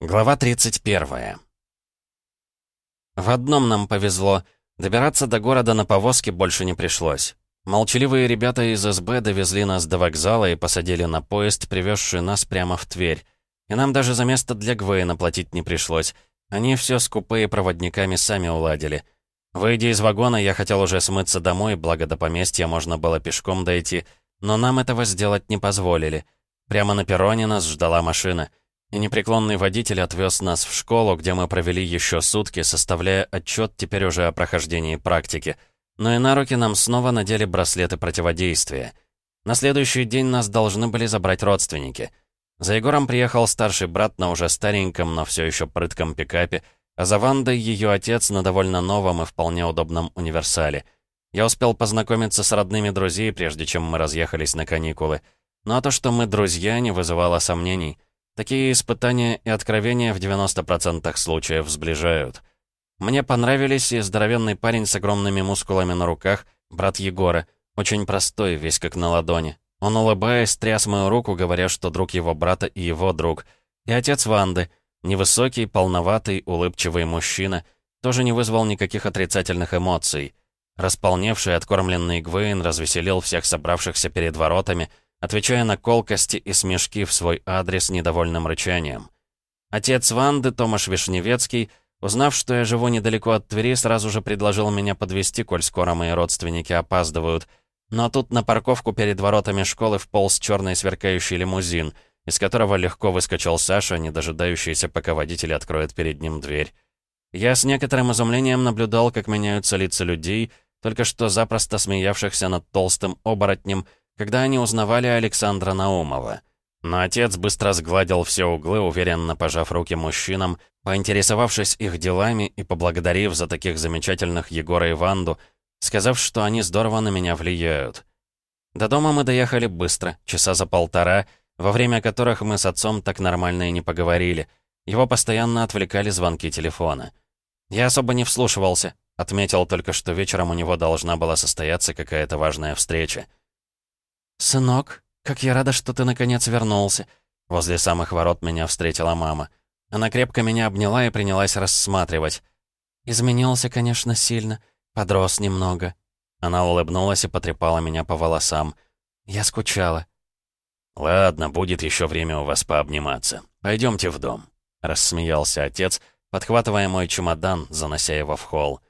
Глава 31. В одном нам повезло. Добираться до города на повозке больше не пришлось. Молчаливые ребята из СБ довезли нас до вокзала и посадили на поезд, привезший нас прямо в Тверь. И нам даже за место для Гвейна платить не пришлось. Они все с купе проводниками сами уладили. Выйдя из вагона, я хотел уже смыться домой, благо до поместья можно было пешком дойти, но нам этого сделать не позволили. Прямо на перроне нас ждала машина — и непреклонный водитель отвез нас в школу, где мы провели еще сутки, составляя отчет теперь уже о прохождении практики. Но и на руки нам снова надели браслеты противодействия. На следующий день нас должны были забрать родственники. За Егором приехал старший брат на уже стареньком, но все еще прытком пикапе, а за Вандой ее отец на довольно новом и вполне удобном универсале. Я успел познакомиться с родными друзей, прежде чем мы разъехались на каникулы. Но то, что мы друзья, не вызывало сомнений — Такие испытания и откровения в 90% случаев сближают. Мне понравились и здоровенный парень с огромными мускулами на руках, брат Егора, очень простой, весь как на ладони. Он, улыбаясь, тряс мою руку, говоря, что друг его брата и его друг. И отец Ванды, невысокий, полноватый, улыбчивый мужчина, тоже не вызвал никаких отрицательных эмоций. Располневший, откормленный Гвейн развеселил всех собравшихся перед воротами — отвечая на колкости и смешки в свой адрес недовольным рычанием. Отец Ванды, Томаш Вишневецкий, узнав, что я живу недалеко от Твери, сразу же предложил меня подвести, коль скоро мои родственники опаздывают. Но тут на парковку перед воротами школы вполз черный сверкающий лимузин, из которого легко выскочил Саша, не дожидающийся, пока водитель откроет перед ним дверь. Я с некоторым изумлением наблюдал, как меняются лица людей, только что запросто смеявшихся над толстым оборотнем, когда они узнавали Александра Наумова. Но отец быстро сгладил все углы, уверенно пожав руки мужчинам, поинтересовавшись их делами и поблагодарив за таких замечательных Егора и Ванду, сказав, что они здорово на меня влияют. До дома мы доехали быстро, часа за полтора, во время которых мы с отцом так нормально и не поговорили. Его постоянно отвлекали звонки телефона. Я особо не вслушивался, отметил только, что вечером у него должна была состояться какая-то важная встреча. «Сынок, как я рада, что ты наконец вернулся!» Возле самых ворот меня встретила мама. Она крепко меня обняла и принялась рассматривать. «Изменился, конечно, сильно. Подрос немного». Она улыбнулась и потрепала меня по волосам. Я скучала. «Ладно, будет еще время у вас пообниматься. Пойдемте в дом», — рассмеялся отец, подхватывая мой чемодан, занося его в холл.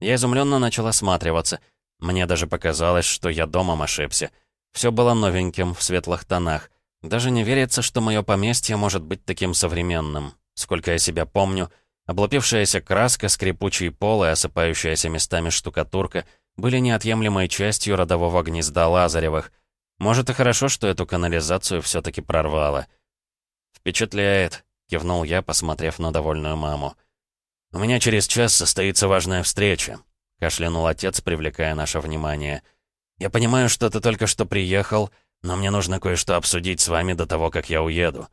Я изумленно начал осматриваться. Мне даже показалось, что я домом ошибся. Все было новеньким, в светлых тонах. Даже не верится, что мое поместье может быть таким современным. Сколько я себя помню, облупившаяся краска, скрипучий пол и осыпающаяся местами штукатурка были неотъемлемой частью родового гнезда Лазаревых. Может и хорошо, что эту канализацию все-таки прорвало. «Впечатляет», — кивнул я, посмотрев на довольную маму. «У меня через час состоится важная встреча», — кашлянул отец, привлекая наше внимание. «Я понимаю, что ты только что приехал, но мне нужно кое-что обсудить с вами до того, как я уеду».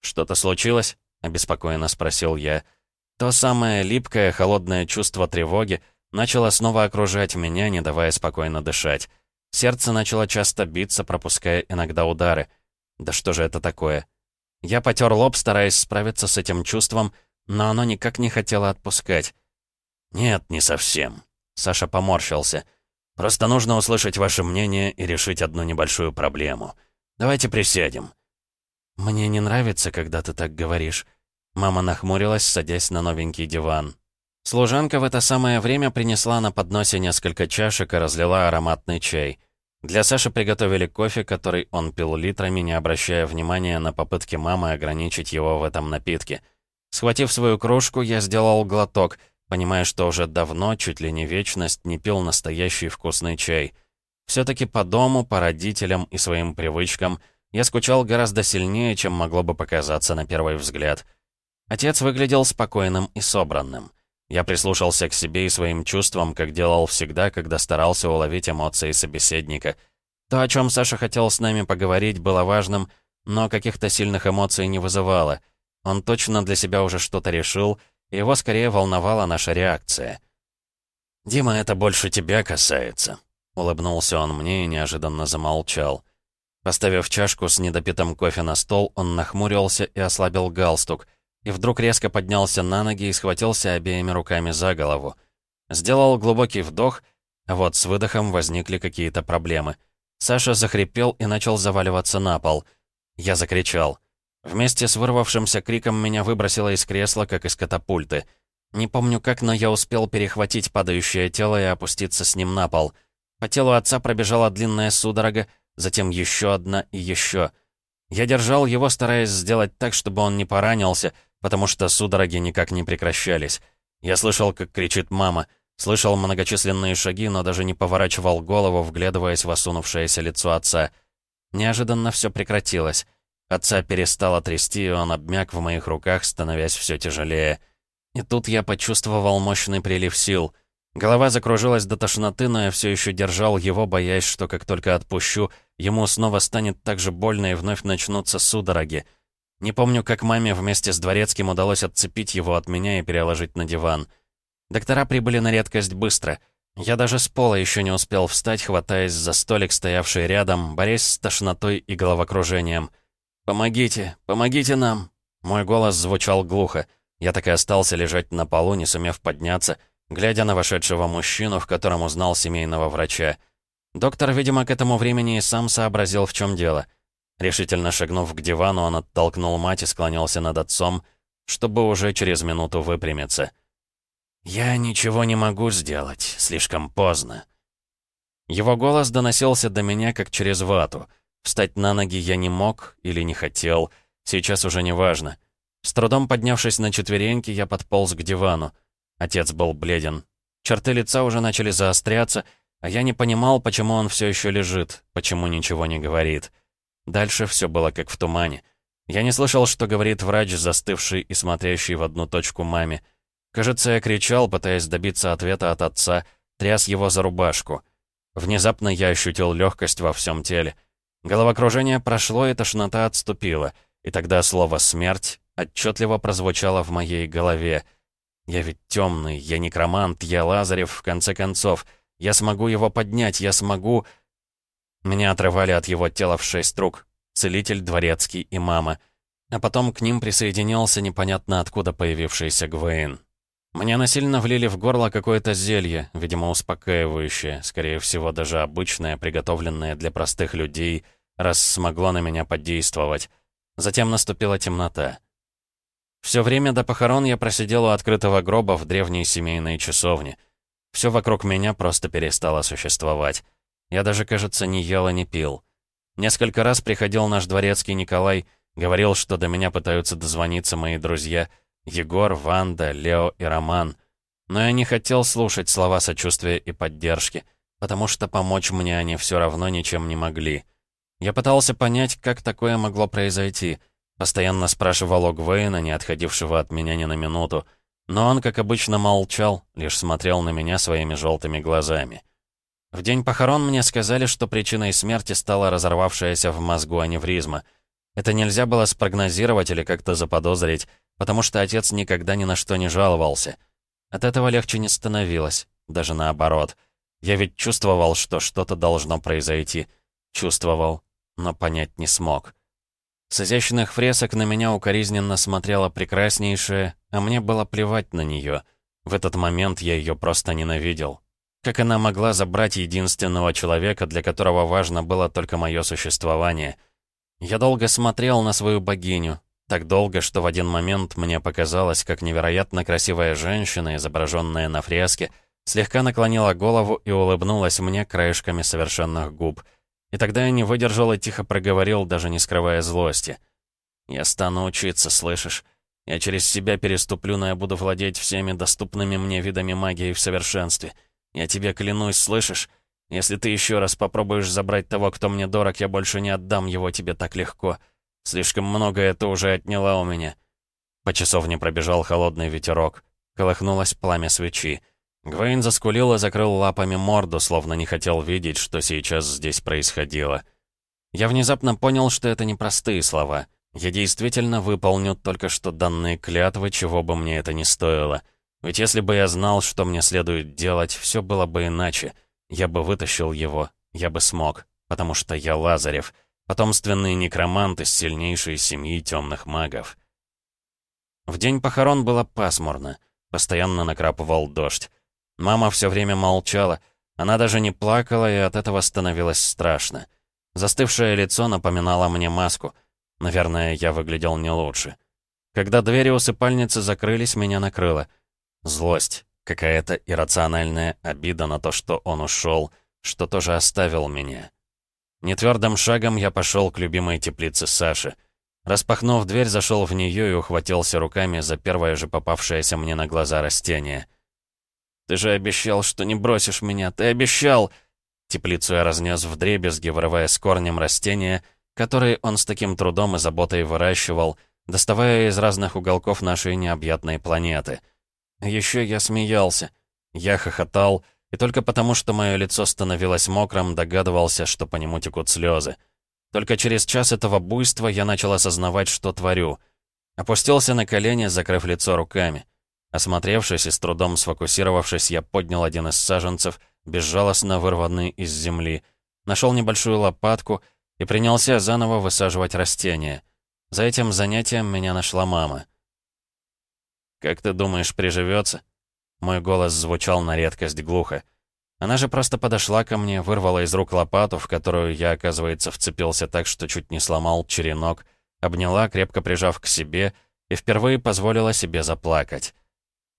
«Что-то случилось?» — обеспокоенно спросил я. То самое липкое, холодное чувство тревоги начало снова окружать меня, не давая спокойно дышать. Сердце начало часто биться, пропуская иногда удары. Да что же это такое? Я потер лоб, стараясь справиться с этим чувством, но оно никак не хотело отпускать. «Нет, не совсем». Саша поморщился. Просто нужно услышать ваше мнение и решить одну небольшую проблему. Давайте присядем». «Мне не нравится, когда ты так говоришь». Мама нахмурилась, садясь на новенький диван. Служанка в это самое время принесла на подносе несколько чашек и разлила ароматный чай. Для Саши приготовили кофе, который он пил литрами, не обращая внимания на попытки мамы ограничить его в этом напитке. Схватив свою кружку, я сделал глоток — понимая, что уже давно, чуть ли не вечность, не пил настоящий вкусный чай. Все-таки по дому, по родителям и своим привычкам я скучал гораздо сильнее, чем могло бы показаться на первый взгляд. Отец выглядел спокойным и собранным. Я прислушался к себе и своим чувствам, как делал всегда, когда старался уловить эмоции собеседника. То, о чем Саша хотел с нами поговорить, было важным, но каких-то сильных эмоций не вызывало. Он точно для себя уже что-то решил — его скорее волновала наша реакция. «Дима, это больше тебя касается», — улыбнулся он мне и неожиданно замолчал. Поставив чашку с недопитым кофе на стол, он нахмурился и ослабил галстук. и вдруг резко поднялся на ноги и схватился обеими руками за голову. Сделал глубокий вдох, а вот с выдохом возникли какие-то проблемы. Саша захрипел и начал заваливаться на пол. Я закричал. Вместе с вырвавшимся криком меня выбросило из кресла, как из катапульты. Не помню как, но я успел перехватить падающее тело и опуститься с ним на пол. По телу отца пробежала длинная судорога, затем еще одна и еще. Я держал его, стараясь сделать так, чтобы он не поранился, потому что судороги никак не прекращались. Я слышал, как кричит мама, слышал многочисленные шаги, но даже не поворачивал голову, вглядываясь в осунувшееся лицо отца. Неожиданно все прекратилось. Отца перестало трясти, и он обмяк в моих руках, становясь все тяжелее. И тут я почувствовал мощный прилив сил. Голова закружилась до тошноты, но я все еще держал его, боясь, что как только отпущу, ему снова станет так же больно и вновь начнутся судороги. Не помню, как маме вместе с дворецким удалось отцепить его от меня и переложить на диван. Доктора прибыли на редкость быстро. Я даже с пола еще не успел встать, хватаясь за столик, стоявший рядом, борясь с тошнотой и головокружением. «Помогите! Помогите нам!» Мой голос звучал глухо. Я так и остался лежать на полу, не сумев подняться, глядя на вошедшего мужчину, в котором узнал семейного врача. Доктор, видимо, к этому времени и сам сообразил, в чем дело — Решительно шагнув к дивану, он оттолкнул мать и склонился над отцом, чтобы уже через минуту выпрямиться. «Я ничего не могу сделать, слишком поздно». Его голос доносился до меня, как через вату. Встать на ноги я не мог или не хотел, сейчас уже не важно. С трудом поднявшись на четвереньки, я подполз к дивану. Отец был бледен. Черты лица уже начали заостряться, а я не понимал, почему он все еще лежит, почему ничего не говорит. Дальше все было как в тумане. Я не слышал, что говорит врач, застывший и смотрящий в одну точку маме. Кажется, я кричал, пытаясь добиться ответа от отца, тряс его за рубашку. Внезапно я ощутил легкость во всем теле. Головокружение прошло, и тошнота отступила. И тогда слово «смерть» отчетливо прозвучало в моей голове. Я ведь темный, я некромант, я Лазарев, в конце концов. Я смогу его поднять, я смогу... Меня отрывали от его тела в шесть рук. Целитель, дворецкий и мама. А потом к ним присоединился непонятно откуда появившийся Гвейн. Мне насильно влили в горло какое-то зелье, видимо, успокаивающее, скорее всего, даже обычное, приготовленное для простых людей, раз смогло на меня подействовать. Затем наступила темнота. Все время до похорон я просидел у открытого гроба в древней семейной часовне. Все вокруг меня просто перестало существовать. Я даже, кажется, не ел и не пил. Несколько раз приходил наш дворецкий Николай, говорил, что до меня пытаются дозвониться мои друзья Егор, Ванда, Лео и Роман. Но я не хотел слушать слова сочувствия и поддержки, потому что помочь мне они все равно ничем не могли. Я пытался понять, как такое могло произойти. Постоянно спрашивал у Гвейна, не отходившего от меня ни на минуту. Но он, как обычно, молчал, лишь смотрел на меня своими желтыми глазами. В день похорон мне сказали, что причиной смерти стала разорвавшаяся в мозгу аневризма. Это нельзя было спрогнозировать или как-то заподозрить, потому что отец никогда ни на что не жаловался. От этого легче не становилось, даже наоборот. Я ведь чувствовал, что что-то должно произойти. Чувствовал, но понять не смог. С изящных фресок на меня укоризненно смотрела прекраснейшая, а мне было плевать на нее. В этот момент я ее просто ненавидел. Как она могла забрать единственного человека, для которого важно было только мое существование? Я долго смотрел на свою богиню. Так долго, что в один момент мне показалось, как невероятно красивая женщина, изображенная на фреске, слегка наклонила голову и улыбнулась мне краешками совершенных губ. И тогда я не выдержал и тихо проговорил, даже не скрывая злости. «Я стану учиться, слышишь? Я через себя переступлю, но я буду владеть всеми доступными мне видами магии в совершенстве». Я тебе клянусь, слышишь? Если ты еще раз попробуешь забрать того, кто мне дорог, я больше не отдам его тебе так легко. Слишком много это уже отняла у меня». По часовне пробежал холодный ветерок. Колыхнулось пламя свечи. Гвейн заскулил и закрыл лапами морду, словно не хотел видеть, что сейчас здесь происходило. Я внезапно понял, что это не простые слова. Я действительно выполню только что данные клятвы, чего бы мне это ни стоило. Ведь если бы я знал, что мне следует делать, все было бы иначе. Я бы вытащил его, я бы смог, потому что я Лазарев, потомственный некромант из сильнейшей семьи темных магов. В день похорон было пасмурно. Постоянно накрапывал дождь. Мама все время молчала. Она даже не плакала, и от этого становилось страшно. Застывшее лицо напоминало мне маску. Наверное, я выглядел не лучше. Когда двери усыпальницы закрылись, меня накрыло. Злость. Какая-то иррациональная обида на то, что он ушел, что тоже оставил меня. Нетвердым шагом я пошел к любимой теплице Саши. Распахнув дверь, зашел в нее и ухватился руками за первое же попавшееся мне на глаза растение. «Ты же обещал, что не бросишь меня! Ты обещал!» Теплицу я разнес в дребезги, вырывая с корнем растения, которые он с таким трудом и заботой выращивал, доставая из разных уголков нашей необъятной планеты — еще я смеялся. Я хохотал, и только потому, что мое лицо становилось мокрым, догадывался, что по нему текут слезы. Только через час этого буйства я начал осознавать, что творю. Опустился на колени, закрыв лицо руками. Осмотревшись и с трудом сфокусировавшись, я поднял один из саженцев, безжалостно вырванный из земли, нашел небольшую лопатку и принялся заново высаживать растения. За этим занятием меня нашла мама. «Как ты думаешь, приживется?» Мой голос звучал на редкость глухо. Она же просто подошла ко мне, вырвала из рук лопату, в которую я, оказывается, вцепился так, что чуть не сломал черенок, обняла, крепко прижав к себе, и впервые позволила себе заплакать.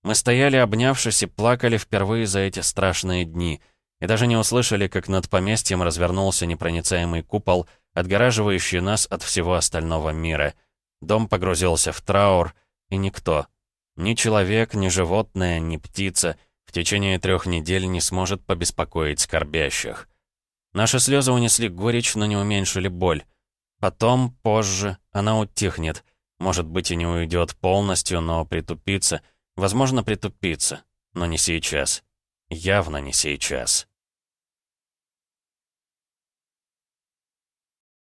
Мы стояли, обнявшись, и плакали впервые за эти страшные дни, и даже не услышали, как над поместьем развернулся непроницаемый купол, отгораживающий нас от всего остального мира. Дом погрузился в траур, и никто, ни человек, ни животное, ни птица в течение трех недель не сможет побеспокоить скорбящих. Наши слезы унесли горечь, но не уменьшили боль. Потом, позже, она утихнет. Может быть, и не уйдет полностью, но притупится. Возможно, притупится. Но не сейчас. Явно не сейчас.